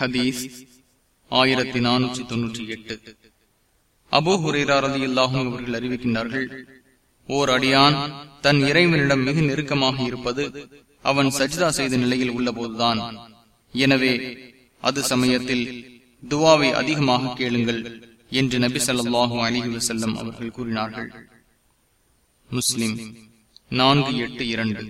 ஹதீஸ் ஆயிரத்தி நானூற்றி தொன்னூற்றி எட்டு. அபோ ஹுரேரா ரதி அவர்கள் அறிவிக்கின்றார்கள் ஓர் அடியான் தன் இறைவனிடம் மிக நெருக்கமாக இருப்பது அவன் சஜிதா செய்த நிலையில் உள்ள போதுதான் எனவே அது சமயத்தில் துவாவை அதிகமாக கேளுங்கள் என்று நபி சொல்லாஹு அலிஹி வசல்லம் அவர்கள் கூறினார்கள். முஸ்லிம் நான்கு எட்டு இரண்டு.